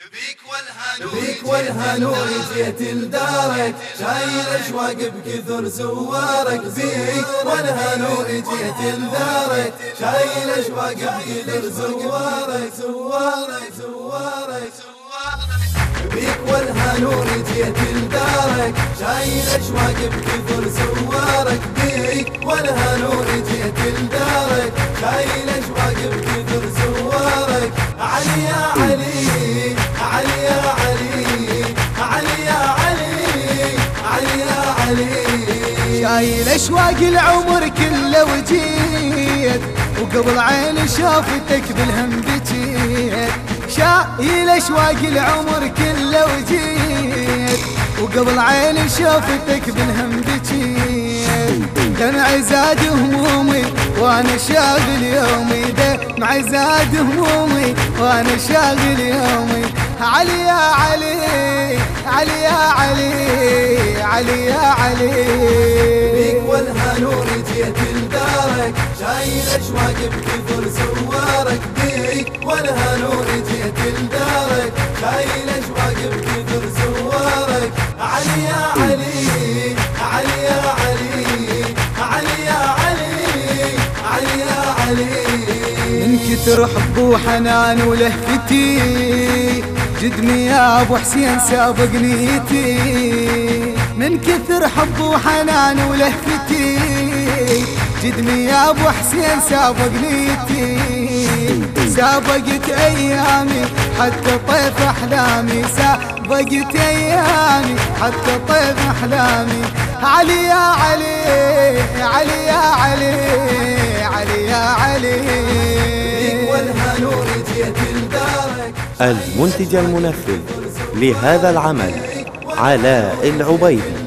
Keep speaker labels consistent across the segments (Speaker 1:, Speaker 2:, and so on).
Speaker 1: بيك والهانو جيت لدارك شايل اشواق بكثر زوارك. بيك والهانو جيت لدارك شايل اشواق بكثر زوارك. زوارك زوارك. بيك والهانو جيت لدارك شايل اشواق بكثر زوارك. بيك والهانو جيت لدارك شايل
Speaker 2: شايل اشواق العمر كله وجيت؟ وقبل عيني شافتك بالهم بجيت. شايل اشواق العمر كله وجيت؟ وقبل عيني شافتك بالهم بجيت. دمع زاد همومي وأنا شاغل يومي دمع زاد همومي وأنا شاغل يومي. علي يا علي علي يا علي علي يا علي.
Speaker 1: بيك والهانور جيت لدارك شايل اشواق بكثر زوارك بيك والهانور جيت لدارك شايل اشواق بكثر زوارك علي يا علي علي يا علي علي يا علي علي يا علي.
Speaker 2: من كثر حب وحنان ولهفتي جدمي يا أبو حسين سابق نيتي من كثر حب وحنان ولهفتي. جدمي يا أبو حسين سابق نيتي سابقت أيامي حتى طيف أحلامي. سابقت أيامي حتى طيف أحلامي. علي يا علي علي يا علي.
Speaker 3: المنتج المنفذ لهذا العمل علاء العبيدي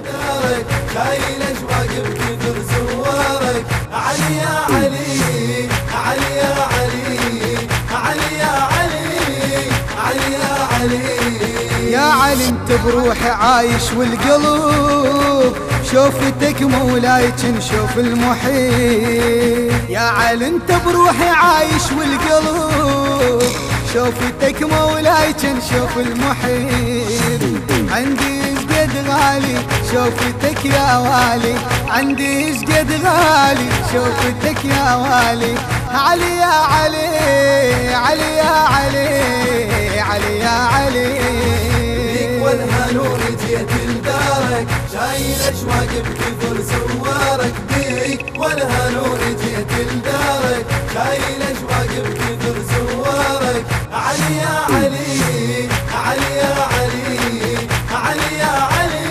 Speaker 1: يا علي
Speaker 2: انت بروحي عايش والقلب شوفتك مولاي نشوف المحيط. يا علي انت بروحي عايش والقلب شوفتك مولاي نشوف المحيط. عندي قد غالي؟ شوفتك يا والي. عندي قد غالي؟ شوفتك يا والي. علي يا علي علي يا علي علي يا علي.
Speaker 1: بيك والهانور جيت لدارك. شايل اشواق بكثر زوارك بيك والهانور جيت لدارك. شايل اشواق بكثر علي يا علي علي يا علي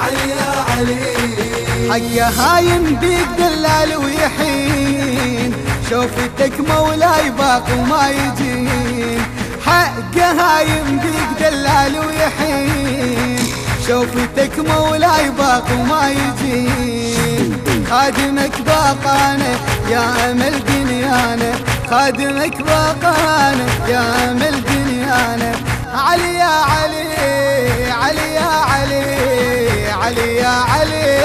Speaker 1: علي يا علي
Speaker 2: حق هايم بيك دلال ويحين. شوفتك مولاي باق وما يجين. حق هايم بيك دلال ويحين. شوفتك مولاي باق وما يجين. خادمك باقانه يا أمل دنيانا خادمك باقانه يا امل دنيانا علي يا علي علي يا علي علي يا علي.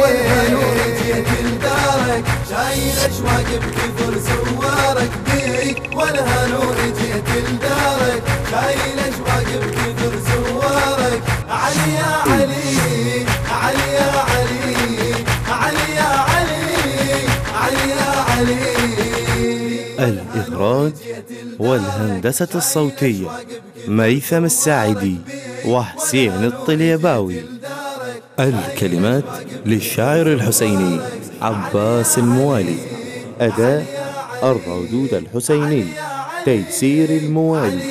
Speaker 1: والهانور جيت لدارك شايل اشواق بكثر زوارك بيك. والهانور جيت لدارك شايل اشواق بكثر زوارك علي يا علي
Speaker 3: الإخراج والهندسة الصوتية ميثم الساعدي وحسين الطليباوي. الكلمات للشاعر الحسيني عباس الموالي. أداء الردود الحسيني. تيسير الموالي.